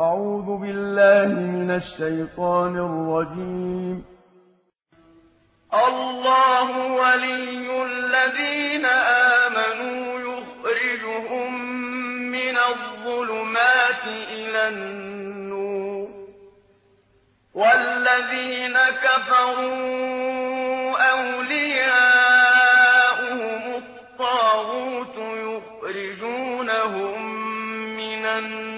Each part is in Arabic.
أعوذ بالله من الشيطان الرجيم. الله ولي الذين آمنوا يخرجهم من الظلمات إلى النور. والذين كفروا أولياؤهم الطاغوت يخرجونهم من النور.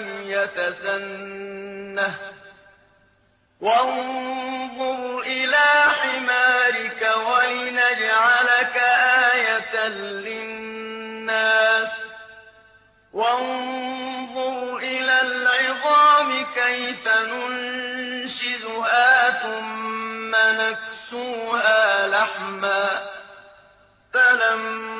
لم يتسنه. وانظر إلى حمارك ولنجعلك آية للناس. وانظر إلى العظام كيف ننشزها ثم نكسوها لحما. فلما